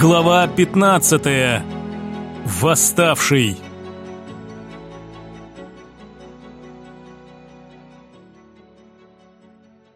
Глава 15. Восставший.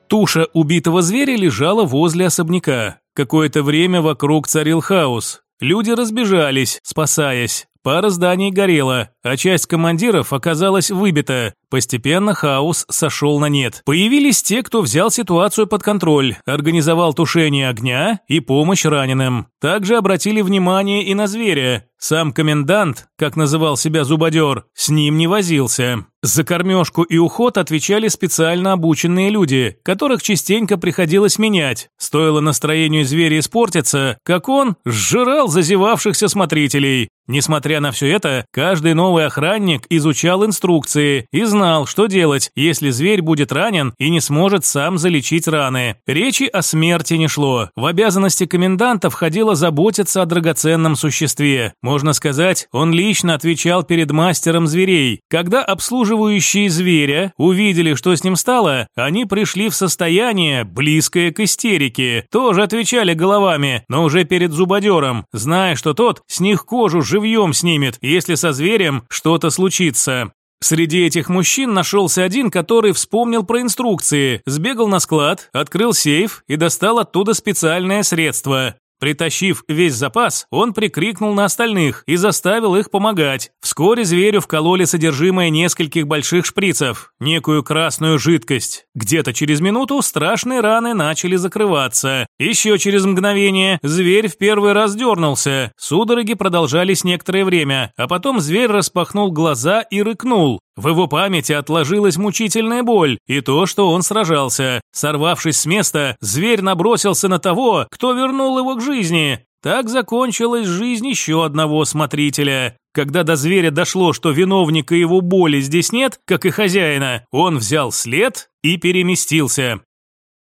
Туша убитого зверя лежала возле особняка. Какое-то время вокруг царил хаос. Люди разбежались, спасаясь. Пара зданий горела, а часть командиров оказалась выбита. Постепенно хаос сошел на нет. Появились те, кто взял ситуацию под контроль, организовал тушение огня и помощь раненым. Также обратили внимание и на зверя. Сам комендант, как называл себя зубодер, с ним не возился. За кормежку и уход отвечали специально обученные люди, которых частенько приходилось менять. Стоило настроению зверя испортиться, как он сжирал зазевавшихся смотрителей. Несмотря на все это, каждый новый охранник изучал инструкции и знал, что делать, если зверь будет ранен и не сможет сам залечить раны. Речи о смерти не шло. В обязанности коменданта входило заботиться о драгоценном существе. Можно сказать, он лично отвечал перед мастером зверей. Когда обслуживающие зверя увидели, что с ним стало, они пришли в состояние, близкое к истерике. Тоже отвечали головами, но уже перед зубодером, зная, что тот с них кожу живьем снимет, если со зверем что-то случится. Среди этих мужчин нашелся один, который вспомнил про инструкции, сбегал на склад, открыл сейф и достал оттуда специальное средство. Притащив весь запас, он прикрикнул на остальных и заставил их помогать. Вскоре зверю вкололи содержимое нескольких больших шприцев, некую красную жидкость. Где-то через минуту страшные раны начали закрываться. Еще через мгновение зверь в первый раз дернулся. Судороги продолжались некоторое время, а потом зверь распахнул глаза и рыкнул. В его памяти отложилась мучительная боль и то, что он сражался. Сорвавшись с места, зверь набросился на того, кто вернул его к жизни. Так закончилась жизнь еще одного смотрителя. Когда до зверя дошло, что виновника его боли здесь нет, как и хозяина, он взял след и переместился.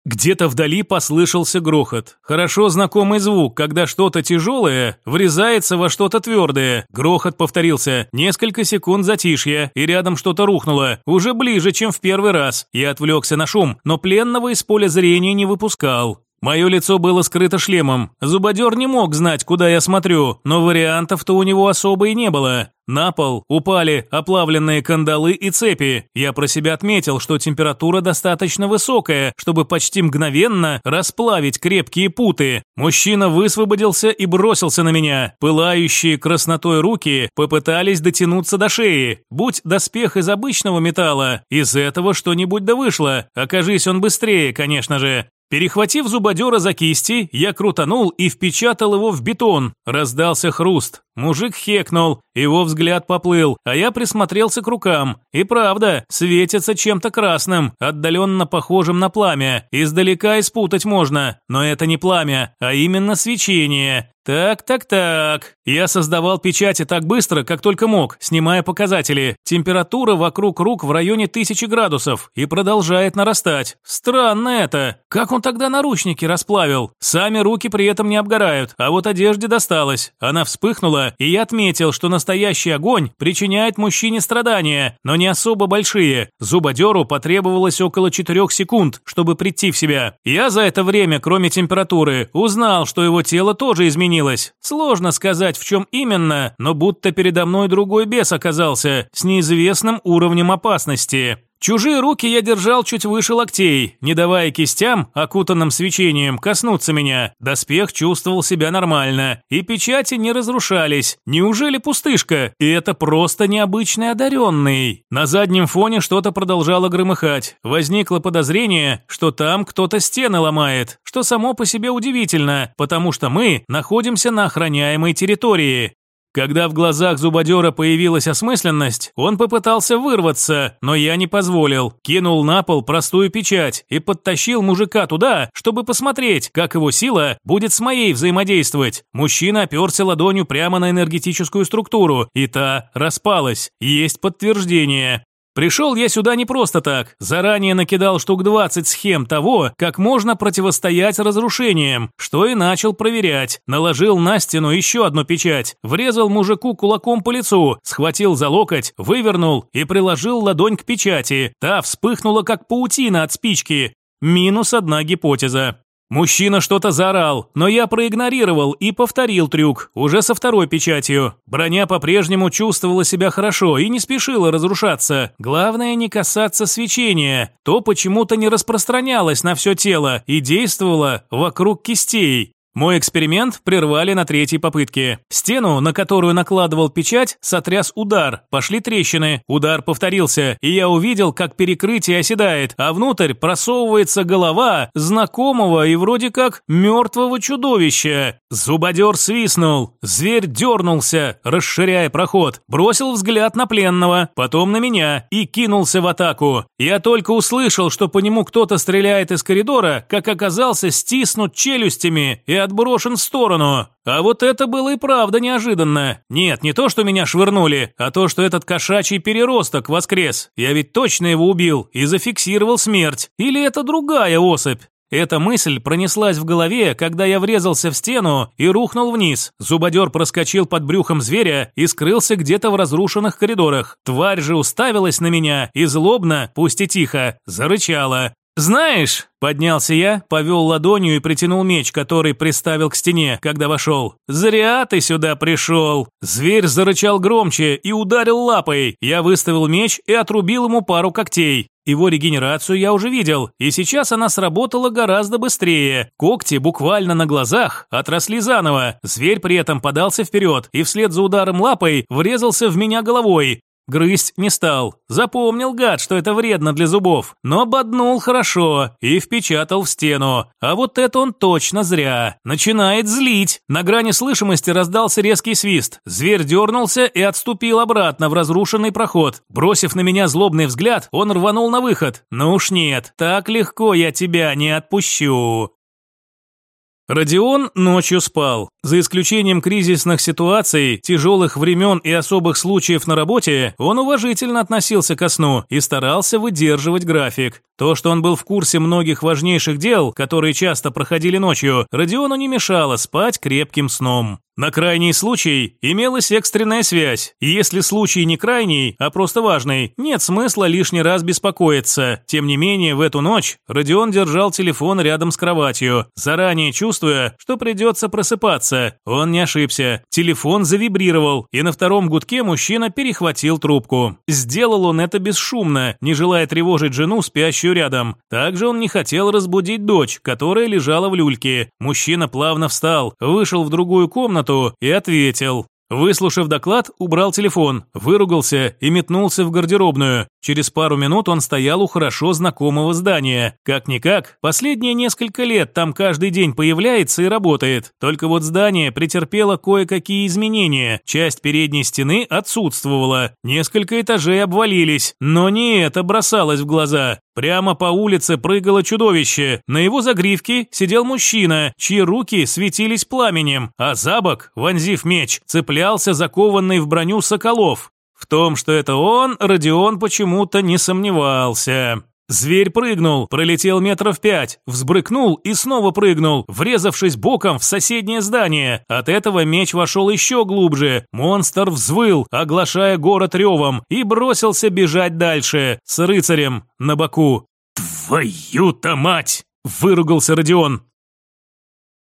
Где-то вдали послышался грохот. Хорошо знакомый звук, когда что-то тяжелое врезается во что-то твердое. Грохот повторился. Несколько секунд затишья, и рядом что-то рухнуло. Уже ближе, чем в первый раз. Я отвлекся на шум, но пленного из поля зрения не выпускал. Мое лицо было скрыто шлемом. Зубодер не мог знать, куда я смотрю, но вариантов-то у него особо и не было. На пол упали оплавленные кандалы и цепи. Я про себя отметил, что температура достаточно высокая, чтобы почти мгновенно расплавить крепкие путы. Мужчина высвободился и бросился на меня. Пылающие краснотой руки попытались дотянуться до шеи. Будь доспех из обычного металла, из этого что-нибудь да вышло. Окажись он быстрее, конечно же. Перехватив зубодера за кисти, я крутанул и впечатал его в бетон. Раздался хруст. Мужик хекнул, его взгляд поплыл, а я присмотрелся к рукам. И правда, светится чем-то красным, отдаленно похожим на пламя. Издалека испутать можно, но это не пламя, а именно свечение. Так, так, так. Я создавал печати так быстро, как только мог, снимая показатели. Температура вокруг рук в районе тысячи градусов и продолжает нарастать. Странно это. Как он тогда наручники расплавил? Сами руки при этом не обгорают, а вот одежде досталось. Она вспыхнула и я отметил, что настоящий огонь причиняет мужчине страдания, но не особо большие. Зубодеру потребовалось около четырех секунд, чтобы прийти в себя. Я за это время, кроме температуры, узнал, что его тело тоже изменилось. Сложно сказать, в чем именно, но будто передо мной другой бес оказался, с неизвестным уровнем опасности. Чужие руки я держал чуть выше локтей, не давая кистям, окутанным свечением, коснуться меня. Доспех чувствовал себя нормально, и печати не разрушались. Неужели пустышка? И это просто необычный одаренный. На заднем фоне что-то продолжало громыхать. Возникло подозрение, что там кто-то стены ломает, что само по себе удивительно, потому что мы находимся на охраняемой территории. Когда в глазах зубодера появилась осмысленность, он попытался вырваться, но я не позволил. Кинул на пол простую печать и подтащил мужика туда, чтобы посмотреть, как его сила будет с моей взаимодействовать. Мужчина оперся ладонью прямо на энергетическую структуру, и та распалась. Есть подтверждение. Пришел я сюда не просто так. Заранее накидал штук 20 схем того, как можно противостоять разрушениям, что и начал проверять. Наложил на стену еще одну печать, врезал мужику кулаком по лицу, схватил за локоть, вывернул и приложил ладонь к печати. Та вспыхнула как паутина от спички. Минус одна гипотеза. Мужчина что-то заорал, но я проигнорировал и повторил трюк, уже со второй печатью. Броня по-прежнему чувствовала себя хорошо и не спешила разрушаться. Главное не касаться свечения. То почему-то не распространялось на все тело и действовало вокруг кистей. Мой эксперимент прервали на третьей попытке. Стену, на которую накладывал печать, сотряс удар. Пошли трещины. Удар повторился, и я увидел, как перекрытие оседает, а внутрь просовывается голова знакомого и вроде как мертвого чудовища. Зубодер свистнул. Зверь дернулся, расширяя проход. Бросил взгляд на пленного, потом на меня и кинулся в атаку. Я только услышал, что по нему кто-то стреляет из коридора, как оказался стиснут челюстями и отброшен в сторону. А вот это было и правда неожиданно. Нет, не то, что меня швырнули, а то, что этот кошачий переросток воскрес. Я ведь точно его убил и зафиксировал смерть. Или это другая особь? Эта мысль пронеслась в голове, когда я врезался в стену и рухнул вниз. Зубодер проскочил под брюхом зверя и скрылся где-то в разрушенных коридорах. Тварь же уставилась на меня и злобно, пусть и тихо, зарычала. «Знаешь», – поднялся я, повел ладонью и притянул меч, который приставил к стене, когда вошел. «Зря ты сюда пришел!» Зверь зарычал громче и ударил лапой. Я выставил меч и отрубил ему пару когтей. Его регенерацию я уже видел, и сейчас она сработала гораздо быстрее. Когти буквально на глазах отросли заново. Зверь при этом подался вперед и вслед за ударом лапой врезался в меня головой. Грызть не стал. Запомнил гад, что это вредно для зубов, но боднул хорошо и впечатал в стену. А вот это он точно зря. Начинает злить. На грани слышимости раздался резкий свист. Зверь дернулся и отступил обратно в разрушенный проход. Бросив на меня злобный взгляд, он рванул на выход. Ну уж нет, так легко я тебя не отпущу. Родион ночью спал. За исключением кризисных ситуаций, тяжелых времен и особых случаев на работе, он уважительно относился ко сну и старался выдерживать график. То, что он был в курсе многих важнейших дел, которые часто проходили ночью, Родиону не мешало спать крепким сном. На крайний случай имелась экстренная связь, и если случай не крайний, а просто важный, нет смысла лишний раз беспокоиться. Тем не менее, в эту ночь Родион держал телефон рядом с кроватью, заранее чувствуя, что придется просыпаться. Он не ошибся. Телефон завибрировал, и на втором гудке мужчина перехватил трубку. Сделал он это бесшумно, не желая тревожить жену, спящую рядом. Также он не хотел разбудить дочь, которая лежала в люльке. Мужчина плавно встал, вышел в другую комнату, комнату и ответил. Выслушав доклад, убрал телефон, выругался и метнулся в гардеробную. Через пару минут он стоял у хорошо знакомого здания. Как-никак, последние несколько лет там каждый день появляется и работает. Только вот здание претерпело кое-какие изменения. Часть передней стены отсутствовала. Несколько этажей обвалились. Но не это бросалось в глаза. Прямо по улице прыгало чудовище. На его загривке сидел мужчина, чьи руки светились пламенем, а за бок, вонзив меч, цеплялся закованный в броню Соколов. В том, что это он, Родион почему-то не сомневался. Зверь прыгнул, пролетел метров пять, взбрыкнул и снова прыгнул, врезавшись боком в соседнее здание. От этого меч вошел еще глубже. Монстр взвыл, оглашая город ревом, и бросился бежать дальше, с рыцарем на боку. «Твою-то мать!» – выругался Родион.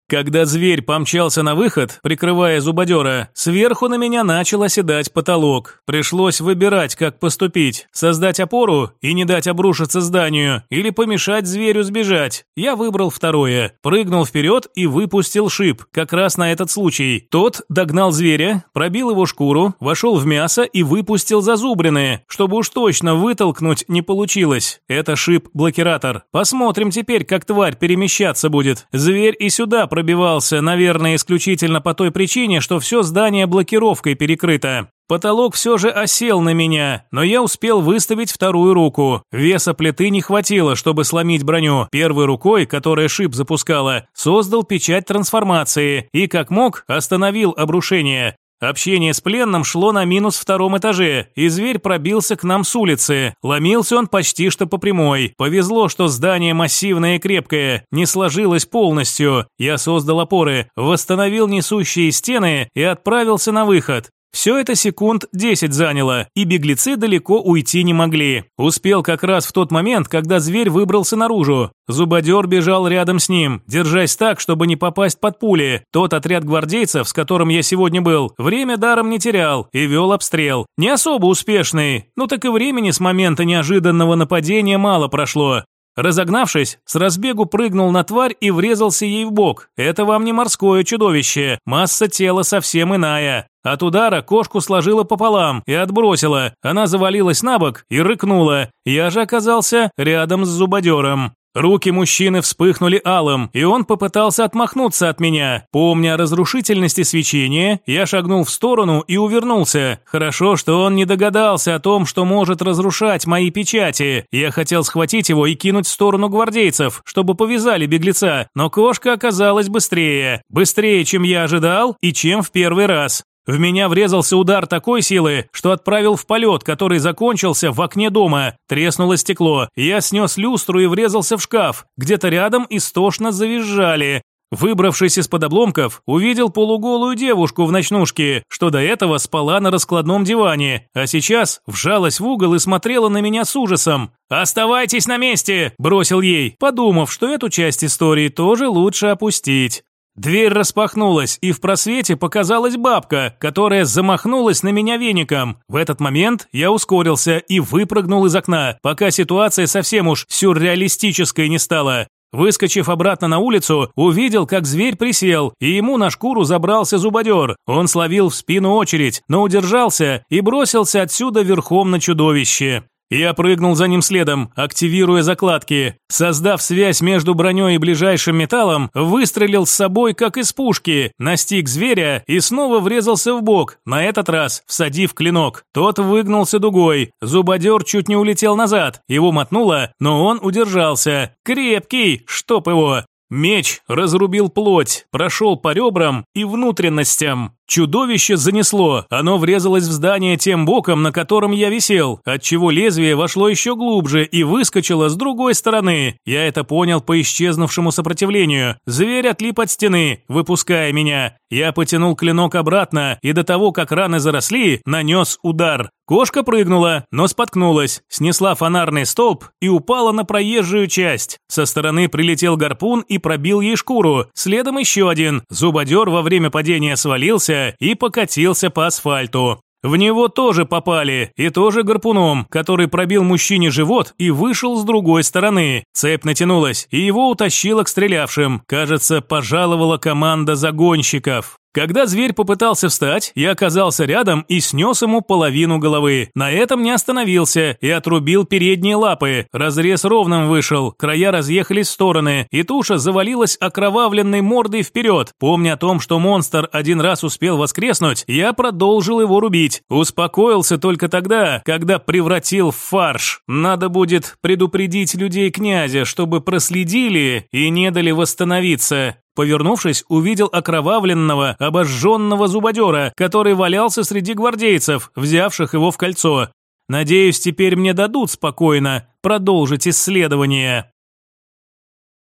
Когда зверь помчался на выход, прикрывая зубодера, сверху на меня начал оседать потолок. Пришлось выбирать, как поступить. Создать опору и не дать обрушиться зданию, или помешать зверю сбежать. Я выбрал второе. Прыгнул вперед и выпустил шип, как раз на этот случай. Тот догнал зверя, пробил его шкуру, вошел в мясо и выпустил зазубрины. Чтобы уж точно вытолкнуть не получилось. Это шип-блокиратор. Посмотрим теперь, как тварь перемещаться будет. Зверь и сюда пробивался, наверное, исключительно по той причине, что все здание блокировкой перекрыто. Потолок все же осел на меня, но я успел выставить вторую руку. Веса плиты не хватило, чтобы сломить броню. Первой рукой, которая шип запускала, создал печать трансформации и, как мог, остановил обрушение. Общение с пленным шло на минус втором этаже, и зверь пробился к нам с улицы. Ломился он почти что по прямой. Повезло, что здание массивное и крепкое, не сложилось полностью. Я создал опоры, восстановил несущие стены и отправился на выход. Все это секунд 10 заняло, и беглецы далеко уйти не могли. Успел как раз в тот момент, когда зверь выбрался наружу. Зубодер бежал рядом с ним, держась так, чтобы не попасть под пули. Тот отряд гвардейцев, с которым я сегодня был, время даром не терял и вел обстрел. Не особо успешный, но так и времени с момента неожиданного нападения мало прошло. Разогнавшись, с разбегу прыгнул на тварь и врезался ей в бок. Это вам не морское чудовище, масса тела совсем иная. От удара кошку сложила пополам и отбросила. Она завалилась на бок и рыкнула. Я же оказался рядом с зубодером. Руки мужчины вспыхнули алым, и он попытался отмахнуться от меня. Помня о разрушительности свечения, я шагнул в сторону и увернулся. Хорошо, что он не догадался о том, что может разрушать мои печати. Я хотел схватить его и кинуть в сторону гвардейцев, чтобы повязали беглеца, но кошка оказалась быстрее. Быстрее, чем я ожидал и чем в первый раз. В меня врезался удар такой силы, что отправил в полет, который закончился в окне дома. Треснуло стекло. Я снес люстру и врезался в шкаф. Где-то рядом истошно завизжали. Выбравшись из-под обломков, увидел полуголую девушку в ночнушке, что до этого спала на раскладном диване, а сейчас вжалась в угол и смотрела на меня с ужасом. «Оставайтесь на месте!» – бросил ей, подумав, что эту часть истории тоже лучше опустить. Дверь распахнулась, и в просвете показалась бабка, которая замахнулась на меня веником. В этот момент я ускорился и выпрыгнул из окна, пока ситуация совсем уж сюрреалистической не стала. Выскочив обратно на улицу, увидел, как зверь присел, и ему на шкуру забрался зубодер. Он словил в спину очередь, но удержался и бросился отсюда верхом на чудовище. Я прыгнул за ним следом, активируя закладки. Создав связь между броней и ближайшим металлом, выстрелил с собой, как из пушки, настиг зверя и снова врезался в бок, на этот раз всадив клинок. Тот выгнулся дугой. Зубодер чуть не улетел назад. Его мотнуло, но он удержался. Крепкий, чтоб его. Меч разрубил плоть, прошел по ребрам и внутренностям. Чудовище занесло, оно врезалось в здание тем боком, на котором я висел, отчего лезвие вошло еще глубже и выскочило с другой стороны. Я это понял по исчезнувшему сопротивлению. Зверь отлип от стены, выпуская меня. Я потянул клинок обратно и до того, как раны заросли, нанес удар. Кошка прыгнула, но споткнулась, снесла фонарный столб и упала на проезжую часть. Со стороны прилетел гарпун и пробил ей шкуру. Следом еще один. Зубодер во время падения свалился, и покатился по асфальту. В него тоже попали, и тоже гарпуном, который пробил мужчине живот и вышел с другой стороны. Цепь натянулась, и его утащило к стрелявшим. Кажется, пожаловала команда загонщиков. Когда зверь попытался встать, я оказался рядом и снес ему половину головы. На этом не остановился и отрубил передние лапы. Разрез ровным вышел, края разъехались в стороны, и туша завалилась окровавленной мордой вперед. Помня о том, что монстр один раз успел воскреснуть, я продолжил его рубить. Успокоился только тогда, когда превратил в фарш. Надо будет предупредить людей князя, чтобы проследили и не дали восстановиться. Повернувшись, увидел окровавленного, обожженного зубодера, который валялся среди гвардейцев, взявших его в кольцо. Надеюсь, теперь мне дадут спокойно продолжить исследование.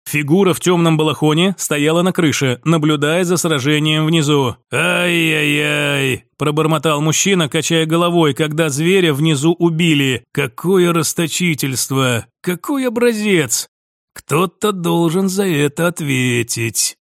Фигура в темном балахоне стояла на крыше, наблюдая за сражением внизу. «Ай-яй-яй!» – пробормотал мужчина, качая головой, когда зверя внизу убили. «Какое расточительство! Какой образец! Кто-то должен за это ответить.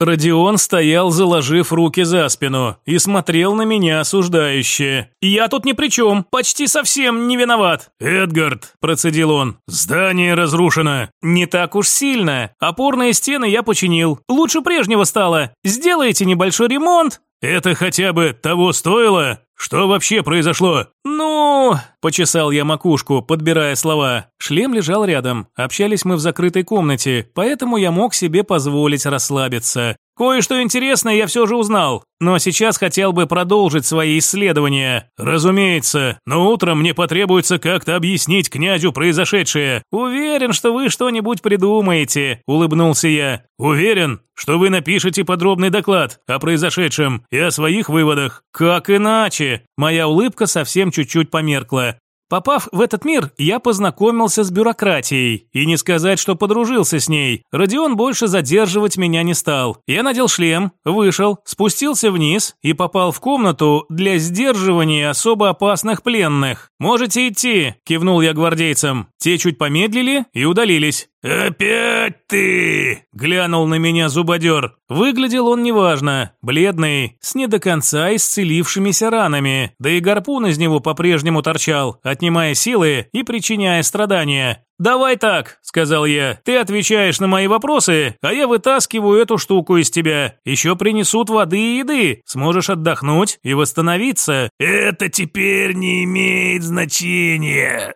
Родион стоял, заложив руки за спину, и смотрел на меня осуждающе. «Я тут ни при чем, почти совсем не виноват». «Эдгард», – процедил он, – «здание разрушено». «Не так уж сильно. Опорные стены я починил. Лучше прежнего стало. Сделайте небольшой ремонт». «Это хотя бы того стоило?» «Что вообще произошло?» «Ну...» – почесал я макушку, подбирая слова. Шлем лежал рядом. Общались мы в закрытой комнате, поэтому я мог себе позволить расслабиться. Кое-что интересное я все же узнал, но сейчас хотел бы продолжить свои исследования. Разумеется, но утром мне потребуется как-то объяснить князю произошедшее. Уверен, что вы что-нибудь придумаете, улыбнулся я. Уверен, что вы напишете подробный доклад о произошедшем и о своих выводах. Как иначе? Моя улыбка совсем чуть-чуть померкла. Попав в этот мир, я познакомился с бюрократией. И не сказать, что подружился с ней. Родион больше задерживать меня не стал. Я надел шлем, вышел, спустился вниз и попал в комнату для сдерживания особо опасных пленных. «Можете идти», – кивнул я гвардейцам. Те чуть помедлили и удалились. «Опять ты!» – глянул на меня зубодер. Выглядел он неважно, бледный, с не до конца исцелившимися ранами, да и гарпун из него по-прежнему торчал, отнимая силы и причиняя страдания. «Давай так», – сказал я, – «ты отвечаешь на мои вопросы, а я вытаскиваю эту штуку из тебя. Еще принесут воды и еды, сможешь отдохнуть и восстановиться». «Это теперь не имеет значения».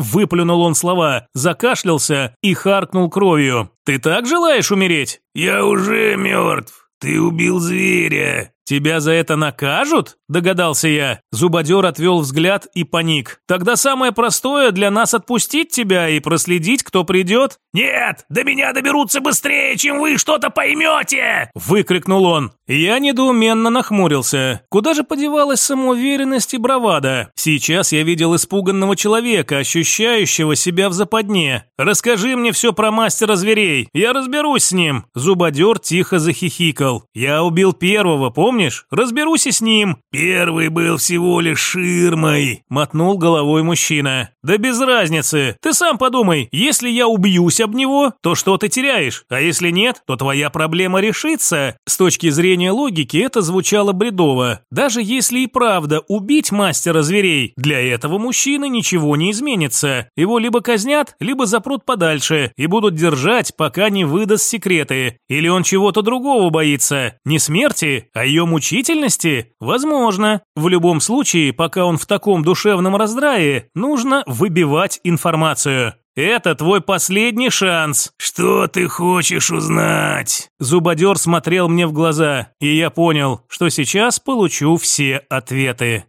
Выплюнул он слова, закашлялся и харкнул кровью. «Ты так желаешь умереть?» «Я уже мертв. Ты убил зверя. «Тебя за это накажут?» – догадался я. Зубодер отвел взгляд и паник. «Тогда самое простое для нас отпустить тебя и проследить, кто придет?» «Нет, до меня доберутся быстрее, чем вы что-то поймете!» – выкрикнул он. Я недоуменно нахмурился. Куда же подевалась самоуверенность и бравада? Сейчас я видел испуганного человека, ощущающего себя в западне. «Расскажи мне все про мастера зверей, я разберусь с ним!» Зубодер тихо захихикал. «Я убил первого, помнишь?» Помнишь? Разберусь и с ним». «Первый был всего лишь ширмой», – мотнул головой мужчина. «Да без разницы. Ты сам подумай, если я убьюсь об него, то что ты теряешь? А если нет, то твоя проблема решится». С точки зрения логики это звучало бредово. Даже если и правда убить мастера зверей, для этого мужчины ничего не изменится. Его либо казнят, либо запрут подальше и будут держать, пока не выдаст секреты. Или он чего-то другого боится. Не смерти, а ее мучительности? Возможно. В любом случае, пока он в таком душевном раздрае, нужно выбивать информацию. «Это твой последний шанс». «Что ты хочешь узнать?» Зубодер смотрел мне в глаза, и я понял, что сейчас получу все ответы.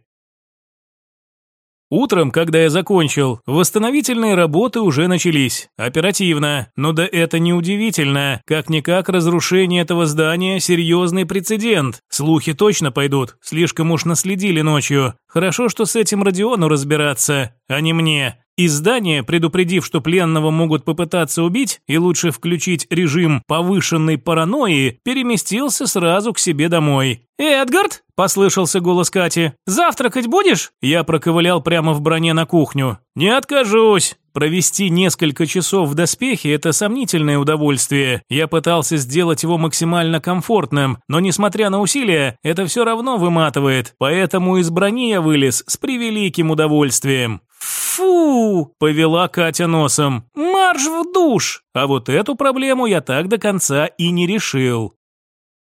Утром, когда я закончил, восстановительные работы уже начались. Оперативно. Но да это не удивительно. Как-никак разрушение этого здания – серьезный прецедент. Слухи точно пойдут. Слишком уж наследили ночью. Хорошо, что с этим Родиону разбираться, а не мне. Из здания, предупредив, что пленного могут попытаться убить, и лучше включить режим повышенной паранойи, переместился сразу к себе домой. «Эдгард?» – послышался голос Кати. «Завтракать будешь?» Я проковылял прямо в броне на кухню. «Не откажусь!» Провести несколько часов в доспехе – это сомнительное удовольствие. Я пытался сделать его максимально комфортным, но несмотря на усилия, это все равно выматывает. Поэтому из брони я вылез с превеликим удовольствием. «Фу!» – повела Катя носом. «Марш в душ!» А вот эту проблему я так до конца и не решил.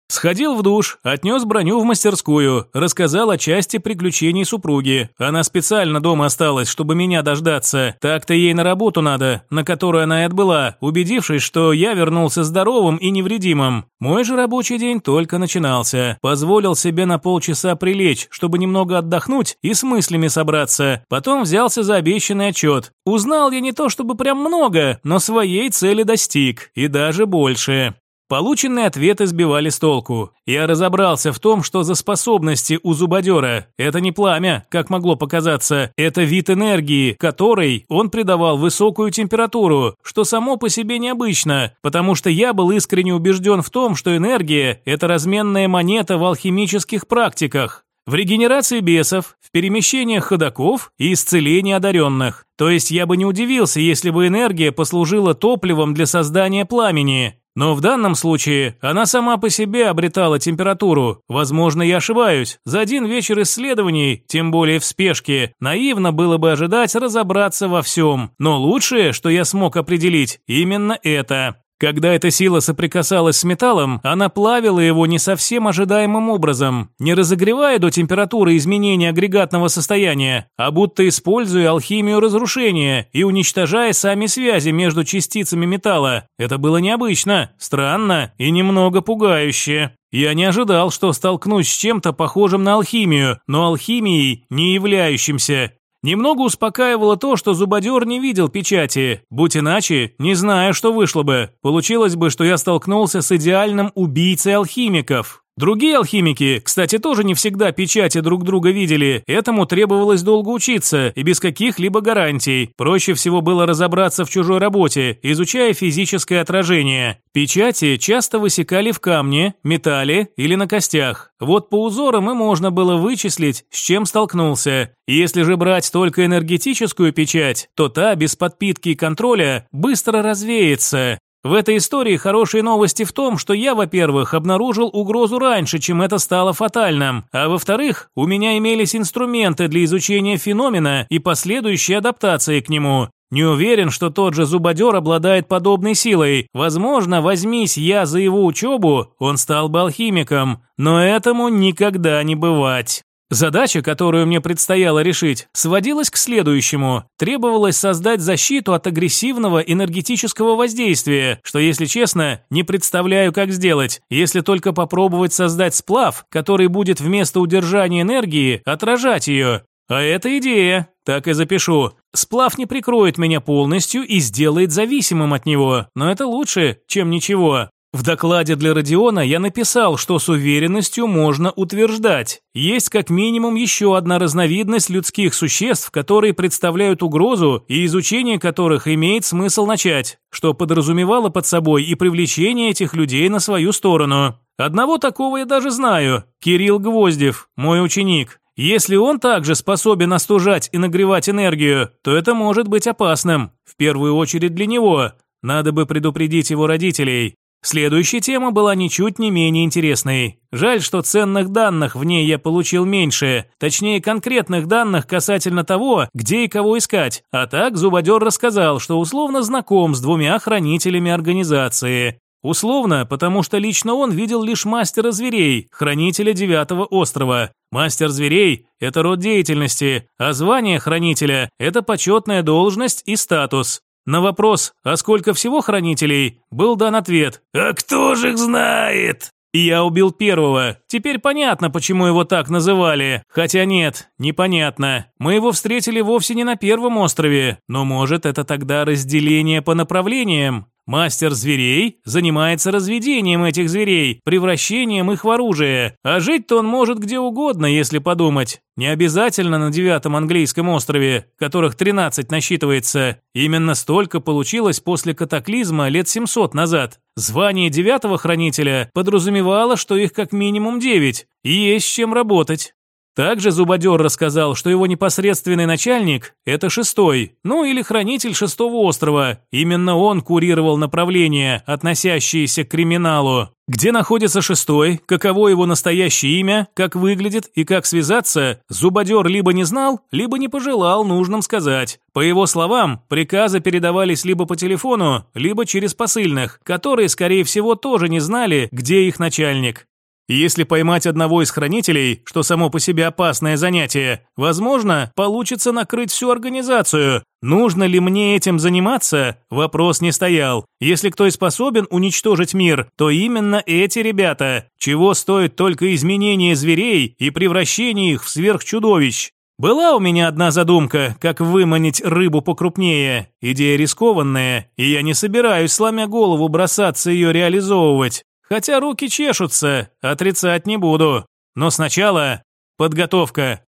Сходил в душ, отнес броню в мастерскую, рассказал о части приключений супруги. Она специально дома осталась, чтобы меня дождаться. Так-то ей на работу надо, на которую она и отбыла, убедившись, что я вернулся здоровым и невредимым. Мой же рабочий день только начинался. Позволил себе на полчаса прилечь, чтобы немного отдохнуть и с мыслями собраться. Потом взялся за обещанный отчет. Узнал я не то чтобы прям много, но своей цели достиг, и даже больше. Полученные ответы сбивали с толку. Я разобрался в том, что за способности у зубодера. Это не пламя, как могло показаться. Это вид энергии, которой он придавал высокую температуру, что само по себе необычно, потому что я был искренне убежден в том, что энергия – это разменная монета в алхимических практиках. В регенерации бесов, в перемещениях ходаков и исцелении одаренных. То есть я бы не удивился, если бы энергия послужила топливом для создания пламени. Но в данном случае она сама по себе обретала температуру. Возможно, я ошибаюсь. За один вечер исследований, тем более в спешке, наивно было бы ожидать разобраться во всем. Но лучшее, что я смог определить, именно это. Когда эта сила соприкасалась с металлом, она плавила его не совсем ожидаемым образом, не разогревая до температуры изменения агрегатного состояния, а будто используя алхимию разрушения и уничтожая сами связи между частицами металла. Это было необычно, странно и немного пугающе. Я не ожидал, что столкнусь с чем-то похожим на алхимию, но алхимией не являющимся. Немного успокаивало то, что зубодер не видел печати. Будь иначе, не знаю, что вышло бы. Получилось бы, что я столкнулся с идеальным убийцей алхимиков. Другие алхимики, кстати, тоже не всегда печати друг друга видели, этому требовалось долго учиться и без каких-либо гарантий. Проще всего было разобраться в чужой работе, изучая физическое отражение. Печати часто высекали в камне, металле или на костях. Вот по узорам и можно было вычислить, с чем столкнулся. Если же брать только энергетическую печать, то та без подпитки и контроля быстро развеется. В этой истории хорошие новости в том, что я, во-первых, обнаружил угрозу раньше, чем это стало фатальным, а во-вторых, у меня имелись инструменты для изучения феномена и последующей адаптации к нему. Не уверен, что тот же зубодер обладает подобной силой. Возможно, возьмись я за его учебу, он стал бы алхимиком. Но этому никогда не бывать. Задача, которую мне предстояло решить, сводилась к следующему. Требовалось создать защиту от агрессивного энергетического воздействия, что, если честно, не представляю, как сделать, если только попробовать создать сплав, который будет вместо удержания энергии отражать ее. А это идея, так и запишу. Сплав не прикроет меня полностью и сделает зависимым от него, но это лучше, чем ничего. В докладе для Родиона я написал, что с уверенностью можно утверждать, есть как минимум еще одна разновидность людских существ, которые представляют угрозу и изучение которых имеет смысл начать, что подразумевало под собой и привлечение этих людей на свою сторону. Одного такого я даже знаю – Кирилл Гвоздев, мой ученик. Если он также способен остужать и нагревать энергию, то это может быть опасным, в первую очередь для него. Надо бы предупредить его родителей. Следующая тема была ничуть не менее интересной. Жаль, что ценных данных в ней я получил меньше, точнее конкретных данных касательно того, где и кого искать. А так зубодер рассказал, что условно знаком с двумя хранителями организации. Условно, потому что лично он видел лишь мастера зверей, хранителя девятого острова. Мастер зверей – это род деятельности, а звание хранителя – это почетная должность и статус. На вопрос, а сколько всего хранителей, был дан ответ. «А кто же их знает?» Я убил первого. Теперь понятно, почему его так называли. Хотя нет, непонятно. Мы его встретили вовсе не на первом острове. Но может это тогда разделение по направлениям? Мастер зверей занимается разведением этих зверей, превращением их в оружие. А жить-то он может где угодно, если подумать. Не обязательно на девятом английском острове, которых 13 насчитывается. Именно столько получилось после катаклизма лет 700 назад. Звание девятого хранителя подразумевало, что их как минимум 9, и есть с чем работать. Также Зубодер рассказал, что его непосредственный начальник – это шестой, ну или хранитель шестого острова. Именно он курировал направления, относящиеся к криминалу. Где находится шестой, каково его настоящее имя, как выглядит и как связаться, Зубодер либо не знал, либо не пожелал нужным сказать. По его словам, приказы передавались либо по телефону, либо через посыльных, которые, скорее всего, тоже не знали, где их начальник. Если поймать одного из хранителей, что само по себе опасное занятие, возможно, получится накрыть всю организацию. Нужно ли мне этим заниматься? Вопрос не стоял. Если кто и способен уничтожить мир, то именно эти ребята. Чего стоит только изменение зверей и превращение их в сверхчудовищ. Была у меня одна задумка, как выманить рыбу покрупнее. Идея рискованная, и я не собираюсь, сломя голову, бросаться ее реализовывать. Хотя руки чешутся, отрицать не буду. Но сначала подготовка.